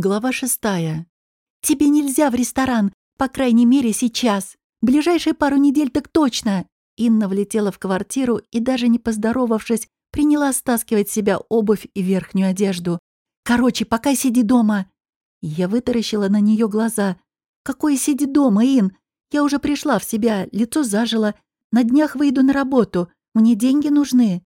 Глава шестая. «Тебе нельзя в ресторан, по крайней мере, сейчас. Ближайшие пару недель так точно!» Инна влетела в квартиру и, даже не поздоровавшись, приняла стаскивать с себя обувь и верхнюю одежду. «Короче, пока сиди дома!» Я вытаращила на нее глаза. «Какое сиди дома, Ин? Я уже пришла в себя, лицо зажило. На днях выйду на работу. Мне деньги нужны».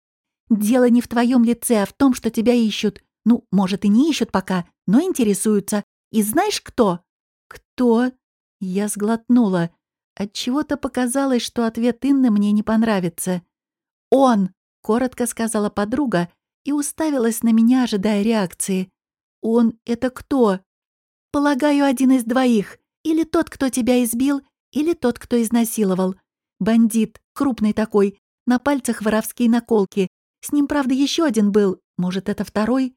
«Дело не в твоем лице, а в том, что тебя ищут. Ну, может, и не ищут пока, но интересуются. И знаешь кто?» «Кто?» Я сглотнула. Отчего-то показалось, что ответ Инны мне не понравится. «Он!» — коротко сказала подруга и уставилась на меня, ожидая реакции. «Он — это кто?» «Полагаю, один из двоих. Или тот, кто тебя избил, или тот, кто изнасиловал. Бандит, крупный такой, на пальцах воровские наколки. С ним, правда, еще один был. Может, это второй?»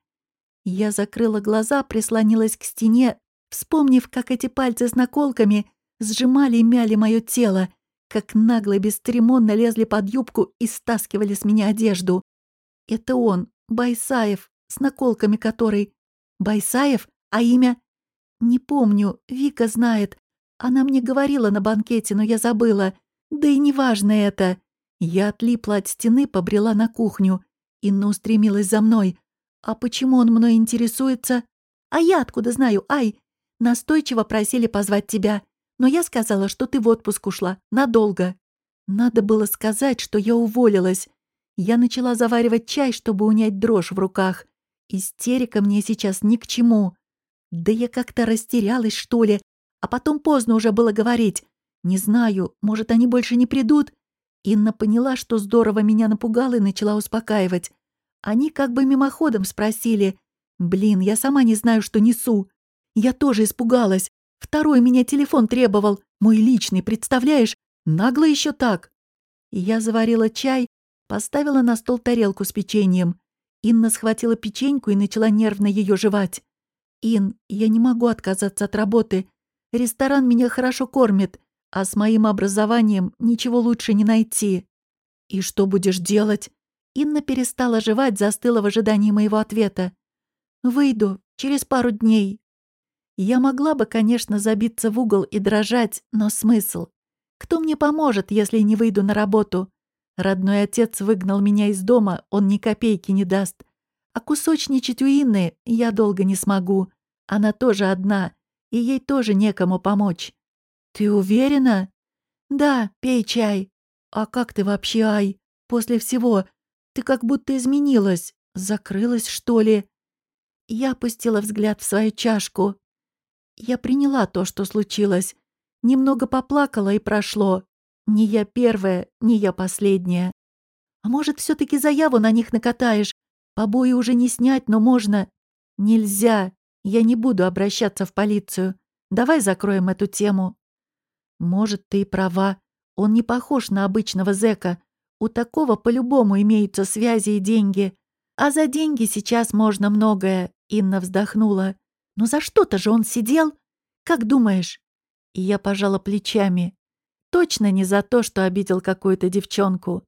Я закрыла глаза, прислонилась к стене, вспомнив, как эти пальцы с наколками сжимали и мяли мое тело, как нагло и бесцеремонно лезли под юбку и стаскивали с меня одежду. Это он, Байсаев, с наколками которой... Байсаев? А имя? Не помню, Вика знает. Она мне говорила на банкете, но я забыла. Да и неважно это. Я отлипла от стены, побрела на кухню. Инна устремилась за мной. А почему он мной интересуется? А я откуда знаю, ай? Настойчиво просили позвать тебя. Но я сказала, что ты в отпуск ушла. Надолго. Надо было сказать, что я уволилась. Я начала заваривать чай, чтобы унять дрожь в руках. Истерика мне сейчас ни к чему. Да я как-то растерялась, что ли. А потом поздно уже было говорить. Не знаю, может, они больше не придут? Инна поняла, что здорово меня напугала и начала успокаивать. Они как бы мимоходом спросили. Блин, я сама не знаю, что несу. Я тоже испугалась. Второй меня телефон требовал. Мой личный, представляешь? Нагло еще так. Я заварила чай, поставила на стол тарелку с печеньем. Инна схватила печеньку и начала нервно ее жевать. «Ин, я не могу отказаться от работы. Ресторан меня хорошо кормит, а с моим образованием ничего лучше не найти». «И что будешь делать?» Инна перестала жевать, застыла в ожидании моего ответа. «Выйду. Через пару дней». Я могла бы, конечно, забиться в угол и дрожать, но смысл? Кто мне поможет, если не выйду на работу? Родной отец выгнал меня из дома, он ни копейки не даст. А кусочничать у Инны я долго не смогу. Она тоже одна, и ей тоже некому помочь. «Ты уверена?» «Да, пей чай. А как ты вообще, Ай? После всего ты как будто изменилась. Закрылась, что ли?» Я опустила взгляд в свою чашку. Я приняла то, что случилось. Немного поплакала и прошло. Не я первая, не я последняя. А может, все таки заяву на них накатаешь? Побои уже не снять, но можно. Нельзя. Я не буду обращаться в полицию. Давай закроем эту тему. Может, ты и права. Он не похож на обычного зэка. У такого по-любому имеются связи и деньги. А за деньги сейчас можно многое, Инна вздохнула. Но за что-то же он сидел. Как думаешь? И я пожала плечами. Точно не за то, что обидел какую-то девчонку.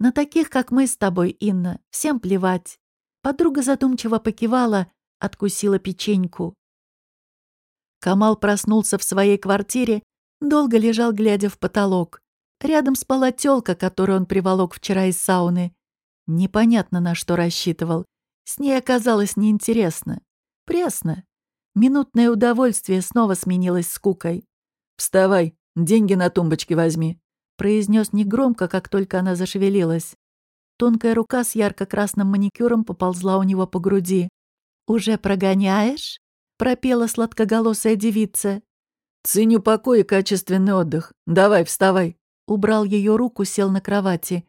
На таких, как мы с тобой, Инна, всем плевать. Подруга задумчиво покивала, откусила печеньку. Камал проснулся в своей квартире, долго лежал, глядя в потолок. Рядом спала тёлка, которую он приволок вчера из сауны. Непонятно, на что рассчитывал. С ней оказалось неинтересно. Пресно. Минутное удовольствие снова сменилось скукой. «Вставай, деньги на тумбочке возьми», — произнес негромко, как только она зашевелилась. Тонкая рука с ярко-красным маникюром поползла у него по груди. «Уже прогоняешь?» — пропела сладкоголосая девица. «Ценю покой и качественный отдых. Давай, вставай», Убрал ее руку, сел на кровати.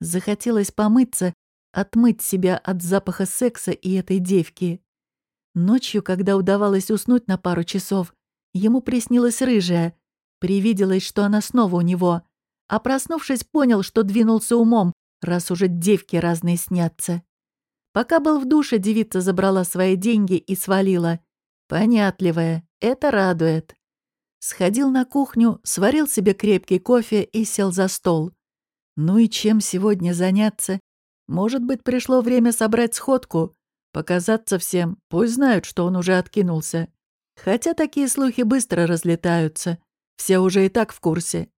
Захотелось помыться, отмыть себя от запаха секса и этой девки. Ночью, когда удавалось уснуть на пару часов, ему приснилась рыжая. Привиделось, что она снова у него. А проснувшись, понял, что двинулся умом, раз уже девки разные снятся. Пока был в душе, девица забрала свои деньги и свалила. Понятливая, это радует. Сходил на кухню, сварил себе крепкий кофе и сел за стол. Ну и чем сегодня заняться? Может быть, пришло время собрать сходку? Показаться всем, пусть знают, что он уже откинулся. Хотя такие слухи быстро разлетаются. Все уже и так в курсе.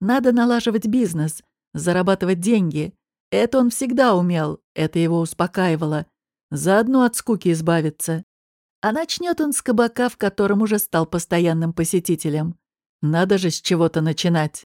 Надо налаживать бизнес, зарабатывать деньги. Это он всегда умел, это его успокаивало. Заодно от скуки избавиться. А начнет он с кабака, в котором уже стал постоянным посетителем. Надо же с чего-то начинать.